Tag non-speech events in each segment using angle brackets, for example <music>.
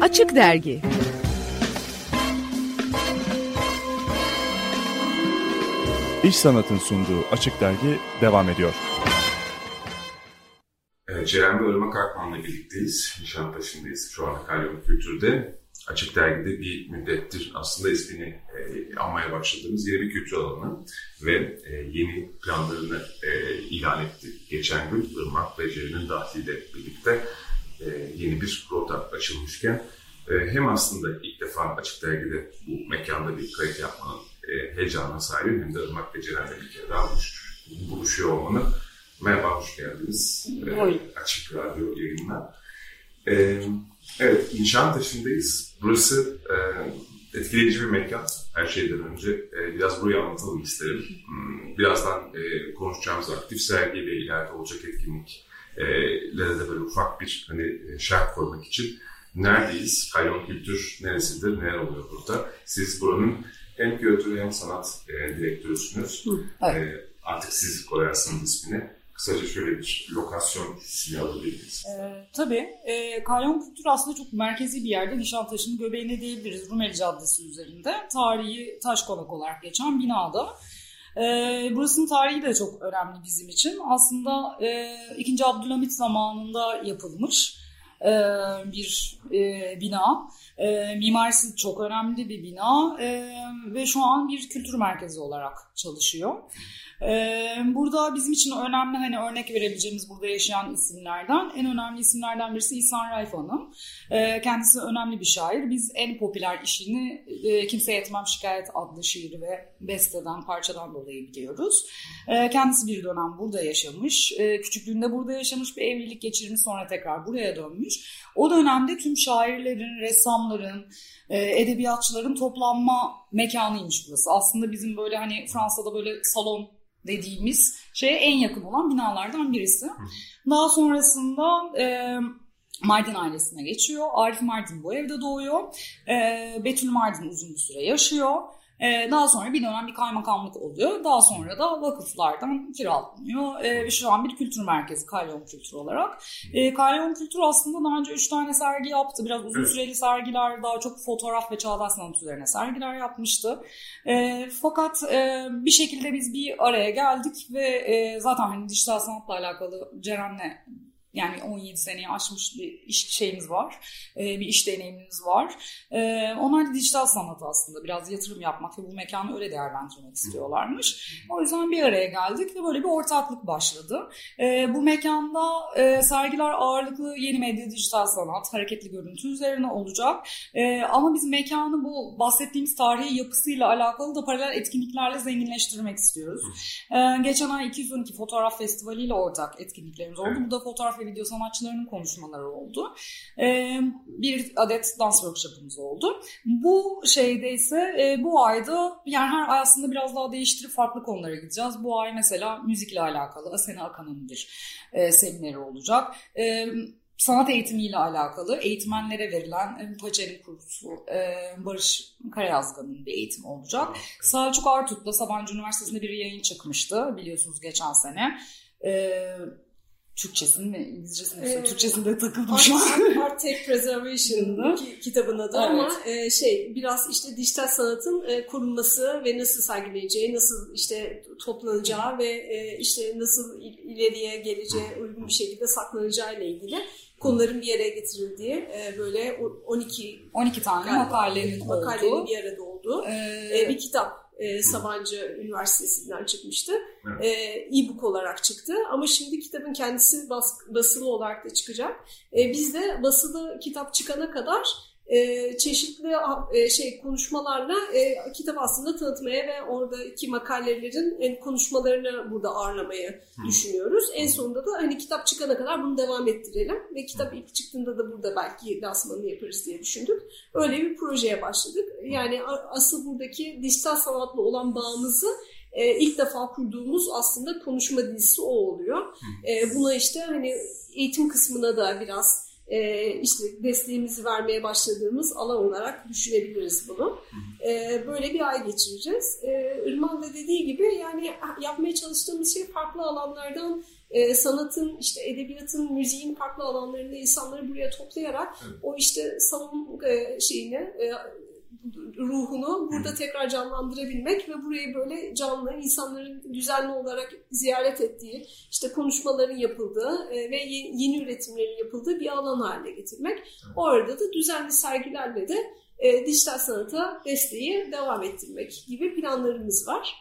Açık Dergi İş Sanat'ın sunduğu Açık Dergi devam ediyor. Evet, Ceren ve Irmak Akman'la birlikteyiz. Nişantaşı'ndayız. Şu anda Kalyon Kültür'de. Açık Dergi'de bir müddettir aslında ismini e, almaya başladığımız yeni bir kültür alanı ve e, yeni planlarını e, ilan etti. Geçen gün Irmak ve Ceren'in dahiliyle birlikte e, yeni bir rota açılmışken hem aslında ilk defa Açık Dergi'de bu mekanda bir kayıt yapmanın e, heyecanına sahibim hem de Irmak ve Ceren'le bir kere daha buluş, buluşuyor olmanın. Merhaba, hoş geldiniz. E, Açık Radyo yayınına. E, evet, Nişantaşı'ndayız. Burası e, etkileyici bir mekan. Her şeyden önce e, biraz burayı anlatalım isterim. Hmm, Birazdan e, konuşacağımız aktif sergiyle ileride olacak etkinliklere de böyle ufak bir hani e, şerh koymak için neredeyiz? Kalyon Kültür neresidir? Neler oluyor burada? Siz buranın hem küratörü hem sanat e, direktörüsünüz. evet. E, artık siz koyarsınız ismini. Kısaca şöyle bir lokasyon alabiliriz. Ee, tabii. E, Kalyon Kültür aslında çok merkezi bir yerde. Nişantaşı'nın göbeğinde diyebiliriz. Rumeli Caddesi üzerinde. Tarihi taş konak olarak geçen binada. E, burasının tarihi de çok önemli bizim için. Aslında e, 2. Abdülhamit zamanında yapılmış e, bir e, bina. E, mimarisi çok önemli bir bina e, ve şu an bir kültür merkezi olarak çalışıyor. Ee, burada bizim için önemli hani örnek verebileceğimiz burada yaşayan isimlerden en önemli isimlerden birisi İhsan Raif Hanım. Ee, kendisi önemli bir şair. Biz en popüler işini e, Kimseye Etmem Şikayet adlı şiiri ve besteden, parçadan dolayı biliyoruz. Ee, kendisi bir dönem burada yaşamış. Ee, küçüklüğünde burada yaşamış bir evlilik geçirmiş sonra tekrar buraya dönmüş. O dönemde tüm şairlerin, ressamların, e, edebiyatçıların toplanma mekanıymış burası. Aslında bizim böyle hani Fransa'da böyle salon dediğimiz şeye en yakın olan binalardan birisi. Daha sonrasında e, Mardin ailesine geçiyor. Arif Mardin bu evde doğuyor. E, Betül Mardin uzun bir süre yaşıyor. E, daha sonra bir dönem bir kaymakamlık oluyor. Daha sonra da vakıflardan kiralanıyor. E, şu an bir kültür merkezi Kalyon Kültür olarak. E, Kalyon Kültür aslında daha önce üç tane sergi yaptı. Biraz uzun süreli sergiler, daha çok fotoğraf ve çağdaş sanat üzerine sergiler yapmıştı. E, fakat e, bir şekilde biz bir araya geldik ve e, zaten hani dijital sanatla alakalı Ceren'le yani 17 seneyi aşmış bir iş şeyimiz var. E, bir iş deneyimimiz var. E, onlar da dijital sanat aslında. Biraz yatırım yapmak ve bu mekanı öyle değerlendirmek istiyorlarmış. O yüzden bir araya geldik ve böyle bir ortaklık başladı. E, bu mekanda sergiler ağırlıklı yeni medya, dijital sanat, hareketli görüntü üzerine olacak. Ama biz mekanı bu bahsettiğimiz tarihi yapısıyla alakalı da paralel etkinliklerle zenginleştirmek istiyoruz. Geçen ay 212 Fotoğraf Festivali ile ortak etkinliklerimiz oldu. Bu da fotoğraf ve video sanatçılarının konuşmaları oldu. Ee, bir adet dans workshopumuz oldu. Bu şeyde ise e, bu ayda yani her ay aslında biraz daha değiştirip farklı konulara gideceğiz. Bu ay mesela müzikle alakalı Asena Akan'ın bir e, semineri olacak. E, sanat eğitimiyle alakalı eğitmenlere verilen Paçeli kursu Barış Karayazgan'ın bir eğitim olacak. Selçuk Artut'la Sabancı Üniversitesi'nde bir yayın çıkmıştı biliyorsunuz geçen sene. Türkçesini mi İngilizcesini mi? Evet. Türkçesinde takıldım şu an. <laughs> Art Tech Preservation'ın kitabına da evet. ama e, şey biraz işte dijital sanatın e, korunması ve nasıl sergileneceği, nasıl işte toplanacağı ve e, işte nasıl ileriye geleceği uygun bir şekilde saklanacağı ile ilgili konuların bir yere getirildiği e, böyle 12 12 tane makalenin, makalenin olduğu. bir arada olduğu ee, bir kitap e, Sabancı Üniversitesi'nden çıkmıştı. E, e-book olarak çıktı ama şimdi kitabın kendisi bas, basılı olarak da çıkacak. E, biz de basılı kitap çıkana kadar e, çeşitli e, şey konuşmalarla e, kitap aslında tanıtmaya ve oradaki makalelerin e, konuşmalarını burada ağırlamayı Hı. düşünüyoruz. En sonunda da hani kitap çıkana kadar bunu devam ettirelim ve kitap ilk çıktığında da burada belki lansmanını yaparız diye düşündük. Öyle bir projeye başladık. Yani asıl buradaki dijital sanatla olan bağımızı e, ilk defa kurduğumuz aslında konuşma dizisi o oluyor. E, buna işte hani eğitim kısmına da biraz e, işte desteğimizi vermeye başladığımız alan olarak düşünebiliriz bunu. E, böyle bir ay geçireceğiz. E, Irmak'ın da dediği gibi yani yapmaya çalıştığımız şey farklı alanlardan e, sanatın, işte edebiyatın, müziğin farklı alanlarında insanları buraya toplayarak evet. o işte salon e, şeyini, e, ruhunu burada tekrar canlandırabilmek ve burayı böyle canlı insanların düzenli olarak ziyaret ettiği, işte konuşmaların yapıldığı e, ve yeni üretimlerin yapıldığı bir alan haline getirmek. Orada da düzenli sergilerle de e, dijital sanata desteği devam ettirmek gibi planlarımız var.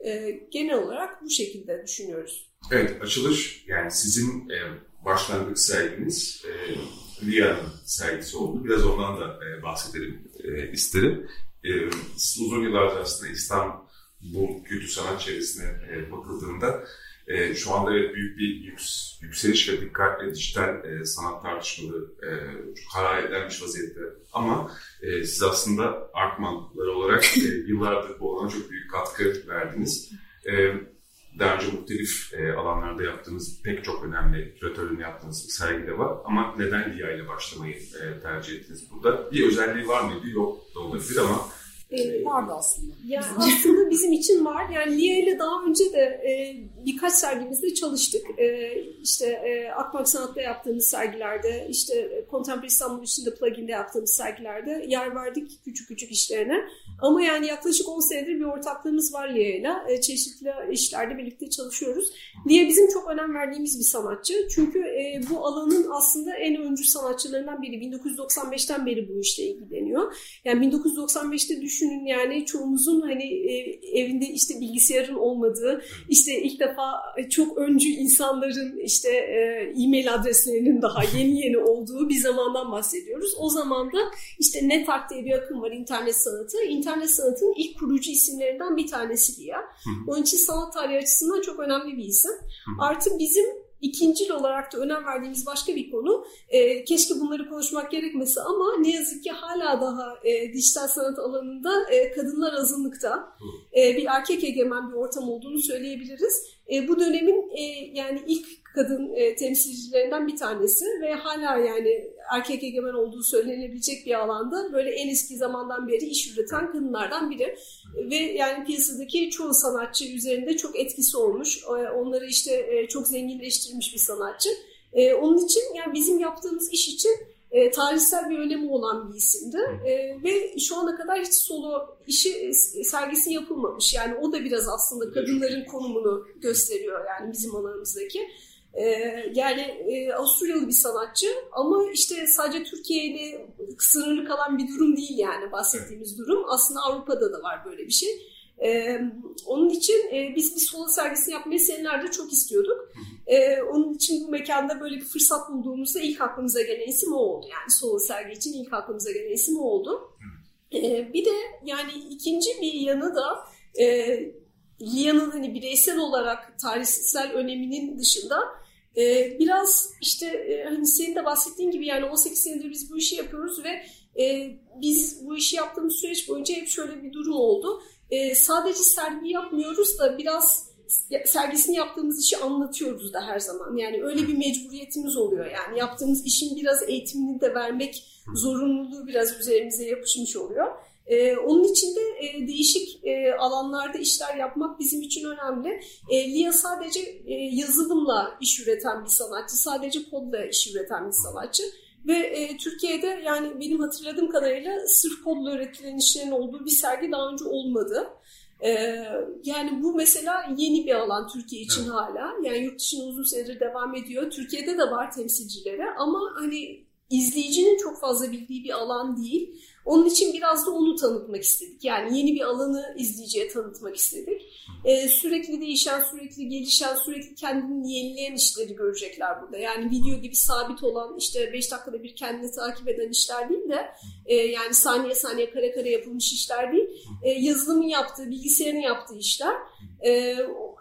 E, genel olarak bu şekilde düşünüyoruz. Evet, açılış yani sizin başlangıç serginiz Riya'nın sergisi oldu. Biraz ondan da e, bahsedelim e, isterim. E, uzun yıllardır aslında İstanbul kültür sanat çevresine e, bakıldığında e, şu anda evet büyük bir yüks, yükseliş ve dikkatle dijital e, sanat tartışmaları e, çok hararetlenmiş vaziyette. Ama e, siz aslında Arkmanlar olarak e, yıllardır bu alana çok büyük katkı verdiniz. E, daha önce muhtelif e, alanlarda yaptığınız pek çok önemli küratörlüğünü yaptığınız bir sergi de var. Ama neden Lia ile başlamayı e, tercih ettiniz burada? Bir özelliği var mıydı? Yok da olabilir ama e, vardı aslında. Ya aslında bizim için var. Yani Lia ile daha önce de e, birkaç sergimizde çalıştık. E, işte e, Akbank Sanat'ta yaptığımız sergilerde, işte Contemporary İstanbul içinde plugin'de yaptığımız sergilerde yer verdik küçük küçük işlerine. Ama yani yaklaşık 10 senedir bir ortaklığımız var Lia'yla. E, çeşitli işlerde birlikte çalışıyoruz. Lia bizim çok önem verdiğimiz bir sanatçı. Çünkü e, bu alanın aslında en öncü sanatçılarından biri. 1995'ten beri bu işle ilgileniyor. Yani 1995'te düşünün yani çoğumuzun hani e, evinde işte bilgisayarın olmadığı, işte ilk defa çok öncü insanların işte e, e-mail adreslerinin daha <laughs> yeni yeni olduğu bir zamandan bahsediyoruz. O zaman da işte NetArt diye bir akım var internet sanatı. İnternet sanatının ilk kurucu isimlerinden bir tanesi diye. Onun için sanat tarihi açısından çok önemli bir isim. Artı bizim İkincil olarak da önem verdiğimiz başka bir konu. E, keşke bunları konuşmak gerekmese ama ne yazık ki hala daha e, dijital sanat alanında e, kadınlar azınlıkta. E, bir erkek egemen bir ortam olduğunu söyleyebiliriz. E, bu dönemin e, yani ilk kadın e, temsilcilerinden bir tanesi ve hala yani erkek egemen olduğu söylenebilecek bir alanda böyle en eski zamandan beri iş üreten kadınlardan biri. Ve yani piyasadaki çoğu sanatçı üzerinde çok etkisi olmuş. E, onları işte e, çok zenginleştirmiş bir sanatçı. E, onun için yani bizim yaptığımız iş için e, tarihsel bir önemi olan bir isimdi. E, ve şu ana kadar hiç solo işi sergisi yapılmamış. Yani o da biraz aslında kadınların konumunu gösteriyor yani bizim alanımızdaki. Ee, yani e, Avusturyalı bir sanatçı ama işte sadece Türkiye ile sınırlı kalan bir durum değil yani bahsettiğimiz durum. Aslında Avrupa'da da var böyle bir şey. Ee, onun için e, biz bir solo sergisi yapmayı senelerde çok istiyorduk. Ee, onun için bu mekanda böyle bir fırsat bulduğumuzda ilk aklımıza gelen isim o oldu. Yani solo sergi için ilk aklımıza gelen isim o oldu. Ee, bir de yani ikinci bir yanı da e, Lia'nın hani bireysel olarak tarihsel öneminin dışında e, biraz işte e, hani senin de bahsettiğin gibi yani 18 senedir biz bu işi yapıyoruz ve e, biz bu işi yaptığımız süreç boyunca hep şöyle bir durum oldu. E, sadece sergi yapmıyoruz da biraz sergisini yaptığımız işi anlatıyoruz da her zaman. Yani öyle bir mecburiyetimiz oluyor. Yani yaptığımız işin biraz eğitimini de vermek zorunluluğu biraz üzerimize yapışmış oluyor. Ee, onun için de e, değişik e, alanlarda işler yapmak bizim için önemli. E, Lia sadece e, yazılımla iş üreten bir sanatçı, sadece kodla iş üreten bir sanatçı. Ve e, Türkiye'de yani benim hatırladığım kadarıyla sırf kodla üretilen işlerin olduğu bir sergi daha önce olmadı. Ee, yani bu mesela yeni bir alan Türkiye için evet. hala. Yani yurt dışında uzun süredir devam ediyor. Türkiye'de de var temsilcileri ama hani izleyicinin çok fazla bildiği bir alan değil. Onun için biraz da onu tanıtmak istedik. Yani yeni bir alanı izleyiciye tanıtmak istedik. Ee, sürekli değişen, sürekli gelişen, sürekli kendini yenileyen işleri görecekler burada. Yani video gibi sabit olan, işte 5 dakikada bir kendini takip eden işler değil de e, yani saniye saniye kare kare yapılmış işler değil. E, yazılımın yaptığı, bilgisayarın yaptığı işler. E,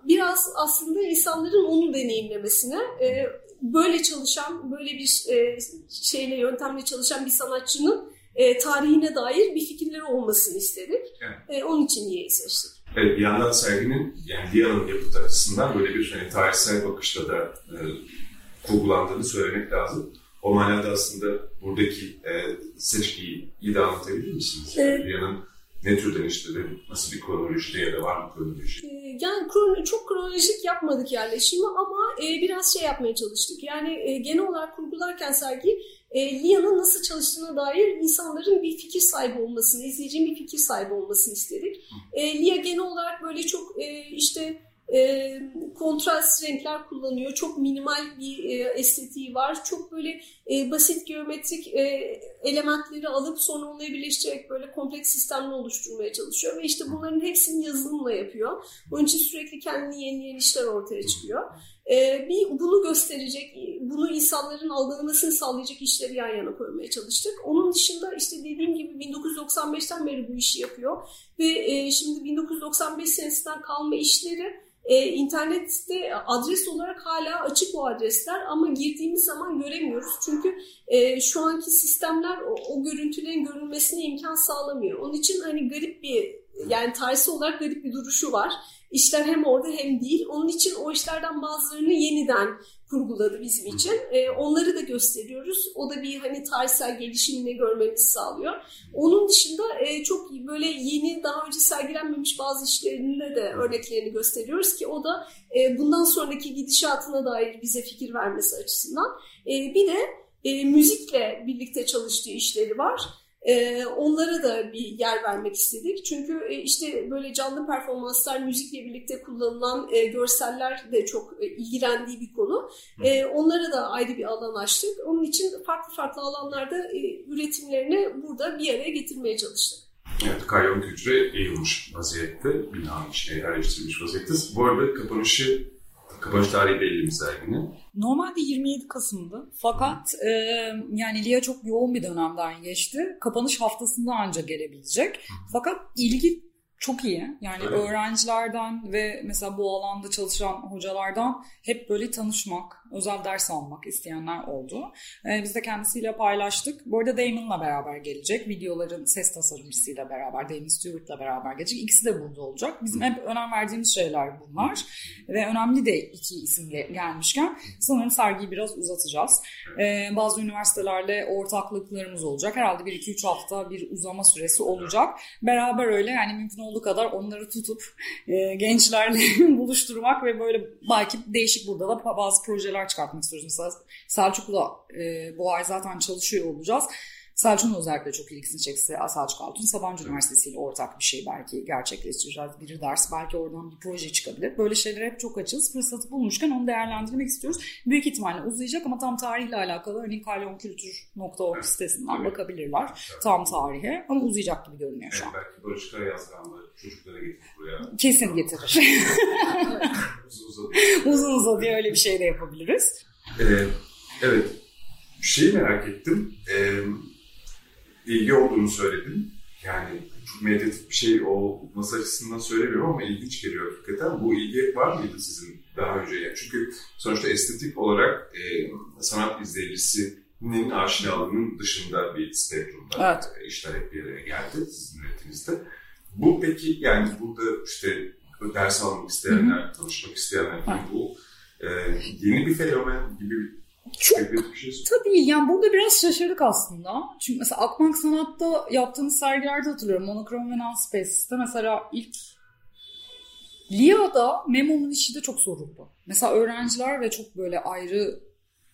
biraz aslında insanların onu deneyimlemesine, e, böyle çalışan, böyle bir e, şeyle, yöntemle çalışan bir sanatçının e, tarihine dair bir fikirleri olmasını istedik. Evet. E, onun için Liye'yi seçtik. Evet, bir yandan serginin, yani Lia'nın yapıt açısından böyle bir hani, tarihsel bakışla da e, kurgulandığını söylemek lazım. O manada aslında buradaki e, seçkiyi iyi de anlatabilir misiniz? Evet. Rüyanın ne türden işleri, nasıl bir kronolojide ya da var mı kronoloji? Ee, yani krono, çok kronolojik yapmadık yerleşimi ama e, biraz şey yapmaya çalıştık. Yani e, genel olarak kurgularken sergi e, Lia'nın nasıl çalıştığına dair insanların bir fikir sahibi olmasını, izleyicinin bir fikir sahibi olmasını istedik. E, Lia genel olarak böyle çok e, işte e, kontrast renkler kullanıyor. Çok minimal bir e, estetiği var. Çok böyle e, basit geometrik e, elementleri alıp sonra onları birleştirerek böyle kompleks sistemler oluşturmaya çalışıyor. Ve işte bunların hepsini yazılımla yapıyor. Bunun için sürekli kendini yeni yeni işler ortaya çıkıyor. E, bir bunu gösterecek, bunu insanların algılamasını sağlayacak işleri yan yana koymaya çalıştık. Onun dışında işte dediğim gibi 1995'ten beri bu işi yapıyor. Ve e, şimdi 1995 senesinden kalma işleri e, internette adres olarak hala açık o adresler ama girdiğimiz zaman göremiyoruz. Çünkü e, şu anki sistemler o, o görüntülerin görülmesine imkan sağlamıyor. Onun için hani garip bir yani tarihsel olarak garip bir duruşu var. İşler hem orada hem değil. Onun için o işlerden bazılarını yeniden kurguladı bizim için. E, onları da gösteriyoruz. O da bir hani tarihsel gelişimini görmemizi sağlıyor. Onun dışında e, çok böyle yeni daha önce sergilenmemiş bazı işlerinde de örneklerini gösteriyoruz ki o da e, bundan sonraki gidişatına dair bize fikir vermesi açısından. E, bir de e, müzikle birlikte çalıştığı işleri var. E, onlara da bir yer vermek istedik. Çünkü e, işte böyle canlı performanslar, müzikle birlikte kullanılan e, görseller de çok e, ilgilendiği bir konu. E, onlara da ayrı bir alan açtık. Onun için farklı farklı alanlarda e, üretimlerini burada bir araya getirmeye çalıştık. Evet, Kayon Kültür'e eğilmiş vaziyette, binanın içine yerleştirilmiş vaziyette. Bu arada kapanışı Kapanış tarihi belli mi serginin? Normalde 27 Kasım'dı. Fakat e, yani Lia çok yoğun bir dönemden geçti. Kapanış haftasında anca gelebilecek. Fakat ilgi çok iyi. Yani evet. öğrencilerden ve mesela bu alanda çalışan hocalardan hep böyle tanışmak, özel ders almak isteyenler oldu. Ee, biz de kendisiyle paylaştık. Bu arada Damon'la beraber gelecek. Videoların ses tasarımcısıyla beraber, Damon Stewart'la beraber gelecek. İkisi de burada olacak. Bizim hep önem verdiğimiz şeyler bunlar. Ve önemli de iki isim gelmişken sanırım sergiyi biraz uzatacağız. Ee, bazı üniversitelerle ortaklıklarımız olacak. Herhalde bir iki üç hafta bir uzama süresi olacak. Beraber öyle yani mümkün olduğu kadar onları tutup e, gençlerle <laughs> buluşturmak ve böyle belki değişik burada da bazı projeler çıkartmak istiyoruz. Mesela Selçuk'la e, bu ay zaten çalışıyor olacağız. Selçuk'un özellikle çok ilgisini çekse Selçuk Altun Sabancı Üniversitesi ile ortak bir şey belki gerçekleştireceğiz. Bir ders belki oradan bir proje çıkabilir. Böyle şeylere hep çok açığız. Fırsatı bulmuşken onu değerlendirmek istiyoruz. Büyük ihtimalle uzayacak ama tam tarihle alakalı örneğin kalyonkültür.org sitesinden evet. bakabilirler. Evet. Tam tarihe ama uzayacak gibi görünüyor şu an. Evet, belki Barış Karayazgan da çocukları getirir buraya. Kesin getirir. uzun uzadıya. uzun uzadıya öyle bir şey de yapabiliriz. Ee, evet. Bir şeyi merak ettim. Ee, ilgi olduğunu söyledin. Yani çok medyatik bir şey olması açısından söylemiyorum ama ilginç geliyor hakikaten. Bu ilgi var mıydı sizin daha önce? Yani çünkü sonuçta estetik olarak e, sanat izleyicisinin aşinalığının dışında bir spektrumda evet. işler hep bir yere geldi sizin üretimizde. Bu peki yani burada işte ders almak isteyenler, Hı-hı. tanışmak isteyenler bu e, yeni bir fenomen gibi çok şey tabii yani burada biraz şaşırdık aslında. Çünkü mesela Akbank Sanat'ta yaptığımız sergilerde hatırlıyorum. Monokrom ve Non-Space'te mesela ilk Lia'da Memo'nun işi de çok soruldu. Mesela öğrenciler ve çok böyle ayrı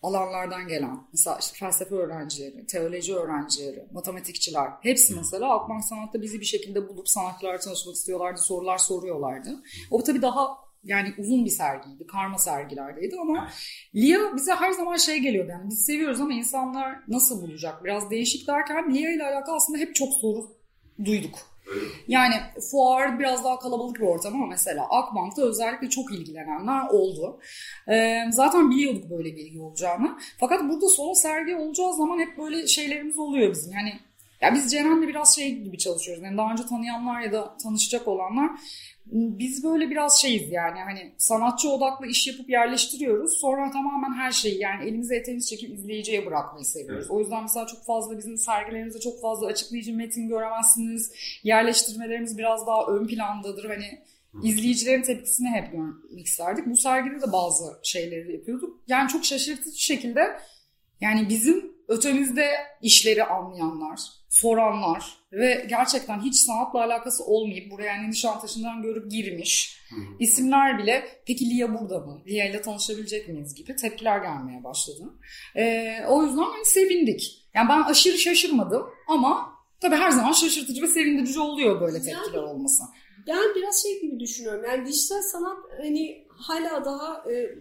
alanlardan gelen mesela işte felsefe öğrencileri, teoloji öğrencileri, matematikçiler hepsi mesela Akbank Sanat'ta bizi bir şekilde bulup sanatçılarla tanışmak istiyorlardı, sorular soruyorlardı. O tabii daha yani uzun bir sergiydi. Karma sergilerdeydi ama Lia bize her zaman şey geliyordu. Yani biz seviyoruz ama insanlar nasıl bulacak? Biraz değişik derken Lia ile alakalı aslında hep çok soru duyduk. Yani fuar biraz daha kalabalık bir ortam ama mesela Akbank'ta özellikle çok ilgilenenler oldu. Ee, zaten biliyorduk böyle bir ilgi olacağını. Fakat burada solo sergi olacağı zaman hep böyle şeylerimiz oluyor bizim. Yani ya biz Ceren'le biraz şey gibi çalışıyoruz. Yani daha önce tanıyanlar ya da tanışacak olanlar biz böyle biraz şeyiz yani hani sanatçı odaklı iş yapıp yerleştiriyoruz. Sonra tamamen her şeyi yani elimize eteğimizi çekip izleyiciye bırakmayı seviyoruz. Evet. O yüzden mesela çok fazla bizim sergilerimizde çok fazla açıklayıcı metin göremezsiniz. Yerleştirmelerimiz biraz daha ön plandadır. Hani izleyicilerin tepkisini hep görmek isterdik. Bu sergide de bazı şeyleri yapıyorduk. Yani çok şaşırtıcı şekilde Yani bizim ötemizde işleri anlayanlar, soranlar ve gerçekten hiç sanatla alakası olmayıp buraya yani Nişantaşı'ndan görüp girmiş Hı. isimler bile peki Lia burada mı? Lia ile tanışabilecek miyiz gibi tepkiler gelmeye başladı. Ee, o yüzden hani sevindik. Yani ben aşırı şaşırmadım ama tabii her zaman şaşırtıcı ve sevindirici oluyor böyle tepkiler olması. Ben biraz şey gibi düşünüyorum. Yani dijital sanat hani hala daha e,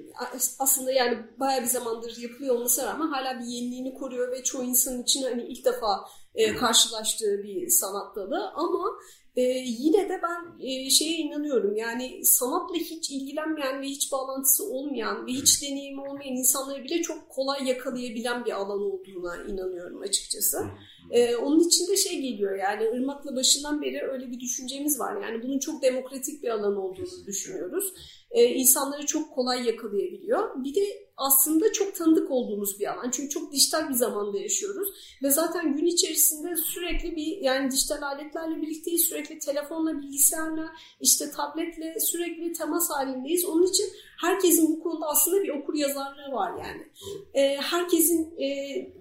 aslında yani bayağı bir zamandır yapılıyor olmasına rağmen hala bir yeniliğini koruyor ve çoğu insanın için hani ilk defa e, karşılaştığı bir sanat dalı ama e, yine de ben e, şeye inanıyorum yani sanatla hiç ilgilenmeyen ve hiç bağlantısı olmayan ve hiç deneyimi olmayan insanları bile çok kolay yakalayabilen bir alan olduğuna inanıyorum açıkçası. Ee, onun için de şey geliyor yani Irmak'la başından beri öyle bir düşüncemiz var. Yani bunun çok demokratik bir alan olduğunu düşünüyoruz. Ee, insanları çok kolay yakalayabiliyor. Bir de aslında çok tanıdık olduğumuz bir alan. Çünkü çok dijital bir zamanda yaşıyoruz. Ve zaten gün içerisinde sürekli bir yani dijital aletlerle birlikteyiz. Sürekli telefonla, bilgisayarla, işte tabletle sürekli temas halindeyiz. Onun için herkesin bu konuda aslında bir okur yazarlığı var yani. Ee, herkesin e,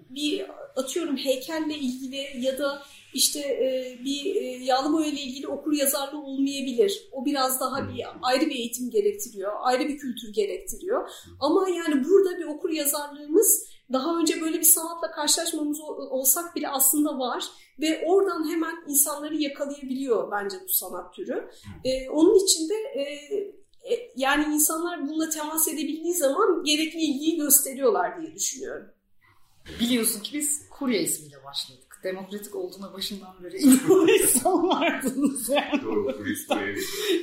bir atıyorum heykelle ilgili ya da işte e, bir e, yağlı boya ile ilgili okur yazarlığı olmayabilir. O biraz daha bir ayrı bir eğitim gerektiriyor, ayrı bir kültür gerektiriyor. Ama yani burada bir okur yazarlığımız daha önce böyle bir sanatla karşılaşmamız olsak bile aslında var ve oradan hemen insanları yakalayabiliyor bence bu sanat türü. Ee, onun için de e, e, yani insanlar bununla temas edebildiği zaman gerekli ilgiyi gösteriyorlar diye düşünüyorum. Biliyorsun ki biz kurye ismiyle başladık demokratik olduğuna başından beri inanan <laughs> insanlardınız yani. Doğru,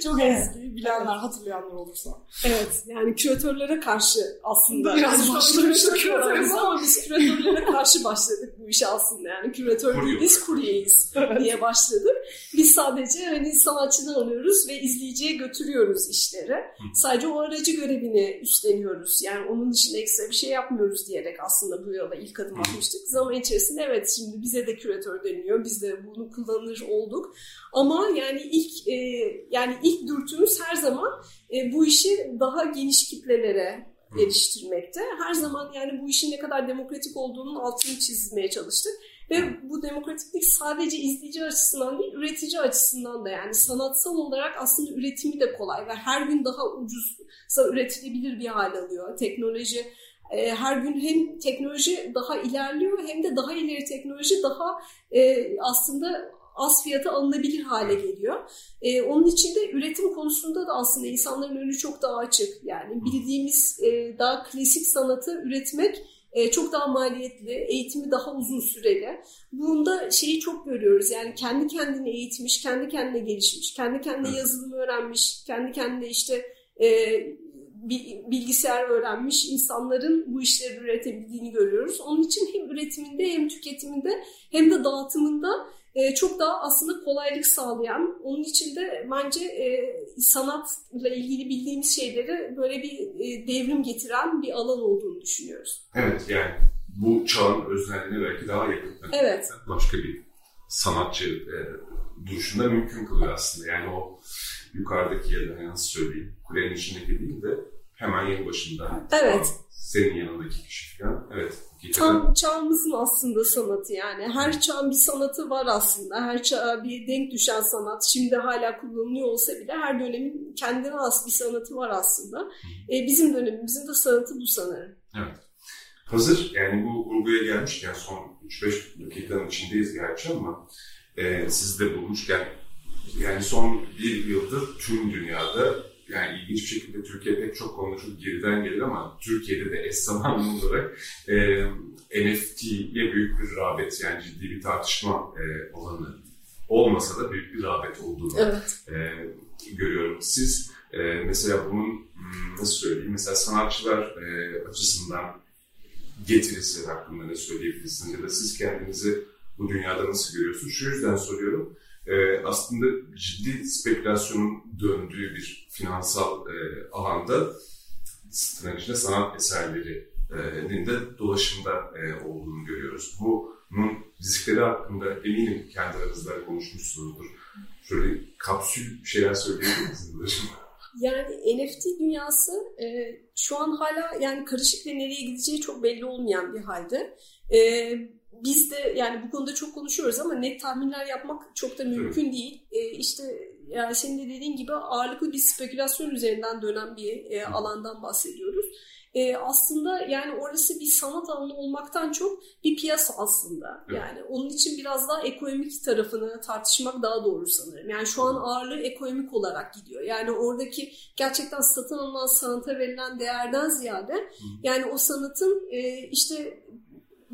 Çok eski, bilenler, hatırlayanlar olursa. Evet, yani küratörlere karşı aslında. Biraz başlamıştık küratörüz ama biz küratörlere karşı başladık bu işe aslında. Yani küratör değiliz, kuryeyiz <laughs> diye başladık. Biz sadece hani sanatçıdan alıyoruz ve izleyiciye götürüyoruz işleri. Sadece o aracı görevini üstleniyoruz. Yani onun dışında ekstra bir şey yapmıyoruz diyerek aslında bu yola ilk adım atmıştık. Zaman içerisinde evet şimdi bize de küratör deniyor. Biz de bunu kullanır olduk. Ama yani ilk e, yani ilk dürtümüz her zaman e, bu işi daha geniş kitlelere geliştirmekte. Her zaman yani bu işin ne kadar demokratik olduğunun altını çizmeye çalıştık. Ve bu demokratiklik sadece izleyici açısından değil, üretici açısından da yani sanatsal olarak aslında üretimi de kolay ve her gün daha ucuzsa üretilebilir bir hal alıyor. Teknoloji e, her gün hem teknoloji daha ilerliyor hem de daha ileri teknoloji daha e, aslında az fiyata alınabilir hale geliyor. E, onun için de üretim konusunda da aslında insanların önü çok daha açık. Yani bildiğimiz e, daha klasik sanatı üretmek e, çok daha maliyetli, eğitimi daha uzun süreli. Bunda şeyi çok görüyoruz. Yani kendi kendine eğitmiş, kendi kendine gelişmiş, kendi kendine yazılım öğrenmiş, kendi kendine işte e, bilgisayar öğrenmiş insanların bu işleri üretebildiğini görüyoruz. Onun için hem üretiminde hem tüketiminde hem de dağıtımında e, çok daha aslında kolaylık sağlayan, onun için de bence e, sanatla ilgili bildiğimiz şeyleri böyle bir e, devrim getiren bir alan olduğunu düşünüyoruz. Evet yani bu çağın öznelliğine belki daha yakın. Evet. Başka bir sanatçı e, duruşunda mümkün kılıyor aslında. Yani o yukarıdaki ya da nasıl söyleyeyim kulenin içindeki değil de hemen yanı başında. Evet. Senin yanındaki kişi falan. Evet. Tam çağımızın aslında sanatı yani. Her çağın bir sanatı var aslında. Her çağa bir denk düşen sanat. Şimdi hala kullanılıyor olsa bile her dönemin kendine has bir sanatı var aslında. E, bizim dönemimizin de sanatı bu sanırım. Evet. Hazır yani bu vurguya gelmişken son 3-5 dakikanın içindeyiz gerçi ama e, siz de bulmuşken yani son bir yıldır tüm dünyada yani ilginç bir şekilde Türkiye pek çok konuşulur geriden gelir ama Türkiye'de de eş zamanlı olarak e, NFT'ye büyük bir rağbet yani ciddi bir tartışma e, olanı olmasa da büyük bir rağbet olduğunu evet. e, görüyorum. Siz e, mesela bunun hmm, nasıl söyleyeyim mesela sanatçılar e, açısından getirisi hakkında ne söyleyebilirsiniz ya da siz kendinizi bu dünyada nasıl görüyorsunuz? Şu yüzden soruyorum e, aslında ciddi spekülasyonun döndüğü bir finansal e, alanda içinde sanat eserlerinin de dolaşımda e, olduğunu görüyoruz. Bunun rizikleri hakkında eminim kendi aranızda konuşmuşsunuzdur. Şöyle kapsül şeyler söyleyebilir misiniz? Yani NFT dünyası e, şu an hala yani karışık ve nereye gideceği çok belli olmayan bir halde. E, biz de yani bu konuda çok konuşuyoruz ama net tahminler yapmak çok da mümkün değil. E, işte yani senin de dediğin gibi ağırlıklı bir spekülasyon üzerinden dönen bir e, alandan bahsediyoruz e, aslında yani orası bir sanat alanı olmaktan çok bir piyasa aslında. Evet. Yani onun için biraz daha ekonomik tarafını tartışmak daha doğru sanırım. Yani şu an ağırlığı ekonomik olarak gidiyor. Yani oradaki gerçekten satın alınan sanata verilen değerden ziyade yani o sanatın e, işte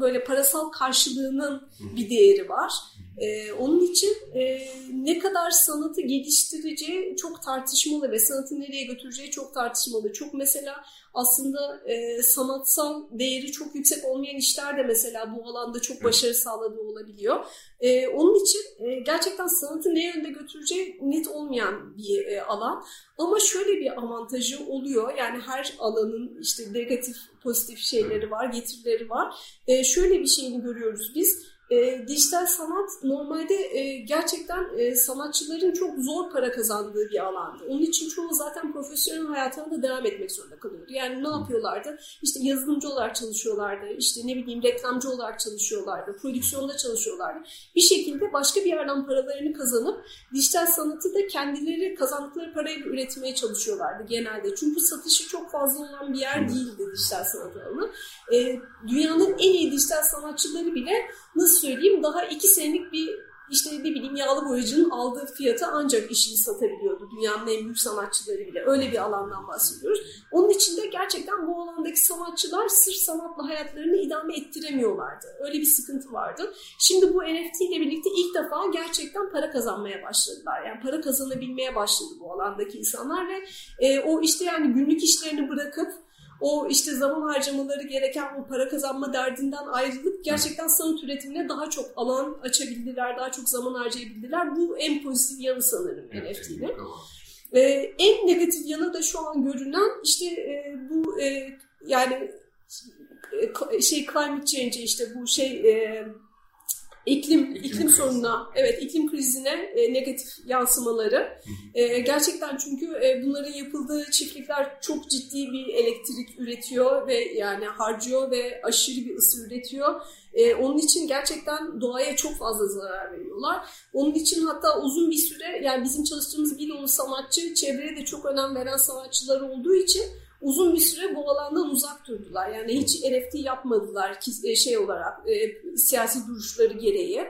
böyle parasal karşılığının bir değeri var. Ee, onun için e, ne kadar sanatı geliştireceği çok tartışmalı ve sanatı nereye götüreceği çok tartışmalı. Çok mesela aslında e, sanatsal değeri çok yüksek olmayan işler de mesela bu alanda çok başarı sağladığı olabiliyor. E, onun için e, gerçekten sanatı ne yönde götüreceği net olmayan bir e, alan. Ama şöyle bir avantajı oluyor. Yani her alanın işte negatif, pozitif şeyleri var, getirileri var. E, şöyle bir şeyini görüyoruz biz e, dijital sanat normalde e, gerçekten e, sanatçıların çok zor para kazandığı bir alandı. Onun için çoğu zaten profesyonel hayatına da devam etmek zorunda kalıyordu. Yani ne yapıyorlardı? İşte yazılımcı olarak çalışıyorlardı, işte ne bileyim reklamcı olarak çalışıyorlardı, prodüksiyonda çalışıyorlardı. Bir şekilde başka bir yerden paralarını kazanıp dijital sanatı da kendileri kazandıkları parayla üretmeye çalışıyorlardı genelde. Çünkü satışı çok fazla olan bir yer değildi dijital sanat alanı. E, dünyanın en iyi dijital sanatçıları bile nasıl söyleyeyim daha iki senelik bir işte ne bileyim yağlı boyacının aldığı fiyata ancak işini satabiliyordu. Dünyanın en büyük sanatçıları bile. Öyle bir alandan bahsediyoruz. Onun için de gerçekten bu alandaki sanatçılar sırf sanatla hayatlarını idame ettiremiyorlardı. Öyle bir sıkıntı vardı. Şimdi bu NFT ile birlikte ilk defa gerçekten para kazanmaya başladılar. Yani para kazanabilmeye başladı bu alandaki insanlar ve e, o işte yani günlük işlerini bırakıp o işte zaman harcamaları gereken o para kazanma derdinden ayrılıp gerçekten sanat üretimine daha çok alan açabildiler, daha çok zaman harcayabildiler. Bu en pozitif yanı sanırım evet, NFT'nin. Ee, en negatif yanı da şu an görünen işte e, bu e, yani e, şey climate change işte bu şey e, iklim iklim, iklim sorununa, evet iklim krizine e, negatif yansımaları. E, gerçekten çünkü e, bunların yapıldığı çiftlikler çok ciddi bir elektrik üretiyor ve yani harcıyor ve aşırı bir ısı üretiyor. E, onun için gerçekten doğaya çok fazla zarar veriyorlar. Onun için hatta uzun bir süre yani bizim çalıştığımız bir sanatçı çevreye de çok önem veren sanatçılar olduğu için uzun bir süre bu alandan uzak durdular. Yani hiç NFT yapmadılar ki e, şey olarak e, siyasi duruşları gereği.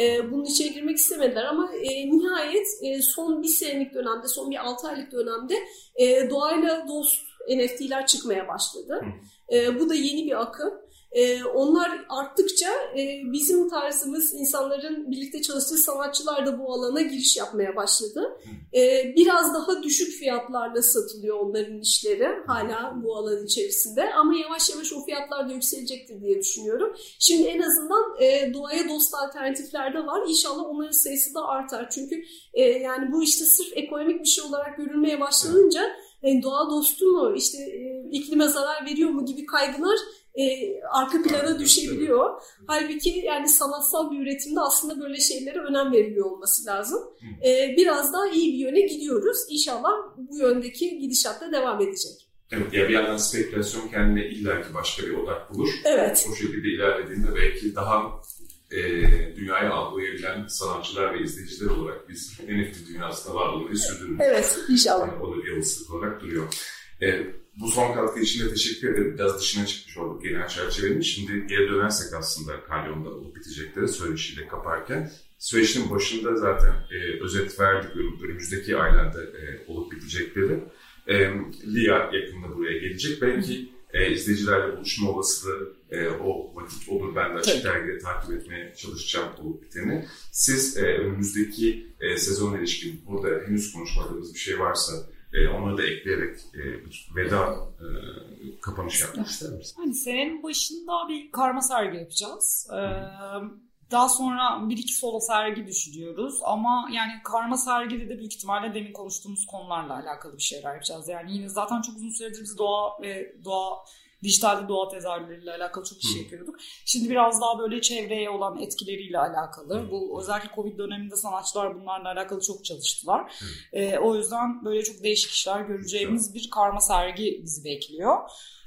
E, bunun içine girmek istemediler ama e, nihayet e, son bir senelik dönemde, son bir altı aylık dönemde e, doğayla dost NFT'ler çıkmaya başladı. E, bu da yeni bir akım. E, onlar arttıkça e, bizim tarzımız insanların birlikte çalıştığı sanatçılar da bu alana giriş yapmaya başladı. E, biraz daha düşük fiyatlarla satılıyor onların işleri hala bu alan içerisinde ama yavaş yavaş o fiyatlar da yükselecektir diye düşünüyorum. Şimdi en azından e, doğaya dost alternatifler de var. İnşallah onların sayısı da artar. Çünkü e, yani bu işte sırf ekonomik bir şey olarak görülmeye başlanınca yani doğa dostu mu, işte e, iklime zarar veriyor mu gibi kaygılar e, arka plana düşebiliyor. Halbuki yani sanatsal bir üretimde aslında böyle şeylere önem veriliyor olması lazım. E, biraz daha iyi bir yöne gidiyoruz. İnşallah bu yöndeki gidişatta devam edecek. Evet, ya bir yandan spekülasyon kendine illaki başka bir odak bulur. Evet. O şekilde ilerlediğinde belki daha e, dünyayı algılayabilen sanatçılar ve izleyiciler olarak biz NFT dünyasında varlığını sürdürürüz. Evet, inşallah. Yani o da bir olasılık olarak duruyor. E, bu son katkı için de teşekkür ederim. Biraz dışına çıkmış olduk genel çerçevenin. Şimdi geri dönersek aslında Kalyon'da olup bitecekleri söyleşiyle kaparken. Söyleşinin başında zaten e, özet verdik önümüzdeki aylarda e, olup bitecekleri. E, Lia yakında buraya gelecek. Belki e, izleyicilerle buluşma olasılığı e, o vakit olur. Ben de açık dergide takip etmeye çalışacağım olup biteni. Siz e, önümüzdeki e, sezon ilişkin burada henüz konuşmadığımız bir şey varsa e, onları da ekleyerek e, veda e, kapanış yapmak ister misin? Hani senenin başında bir karma sergi yapacağız. Ee, daha sonra bir iki solo sergi düşünüyoruz ama yani karma sergide de büyük ihtimalle demin konuştuğumuz konularla alakalı bir şeyler yapacağız. Yani yine zaten çok uzun süredir biz doğa ve doğa dijitalde doğa tezahürleriyle alakalı çok iş yapıyorduk. Şimdi biraz daha böyle çevreye olan etkileriyle alakalı. Bu özellikle Covid döneminde sanatçılar bunlarla alakalı çok çalıştılar. E, o yüzden böyle çok değişik işler göreceğimiz bir karma sergi bizi bekliyor.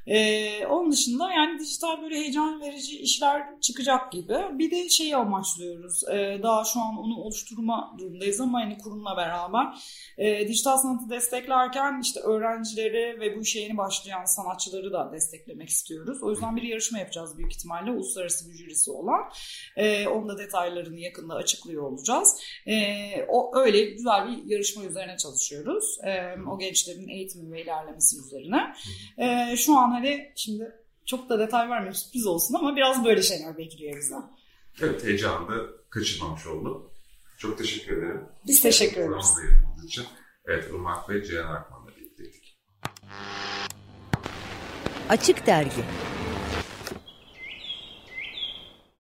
Ee, onun dışında yani dijital böyle heyecan verici işler çıkacak gibi. Bir de şeyi amaçlıyoruz. Ee, daha şu an onu oluşturma durumdayız ama yani kurumla beraber e, dijital sanatı desteklerken işte öğrencileri ve bu işe yeni başlayan sanatçıları da desteklemek istiyoruz. O yüzden bir yarışma yapacağız büyük ihtimalle uluslararası bir jürisi olan. Ee, onun da detaylarını yakında açıklıyor olacağız. Ee, o öyle güzel bir yarışma üzerine çalışıyoruz. Ee, o gençlerin eğitimi ve ilerlemesi üzerine. Ee, şu an hani şimdi çok da detay vermiyorum sürpriz olsun ama biraz böyle şeyler bekliyor bizden. Evet heyecanı da kaçırmamış oldu. Çok teşekkür ederim. Biz teşekkür ederiz. için. Evet Irmak ve Ceyhan Akman'la birlikteydik. Açık Dergi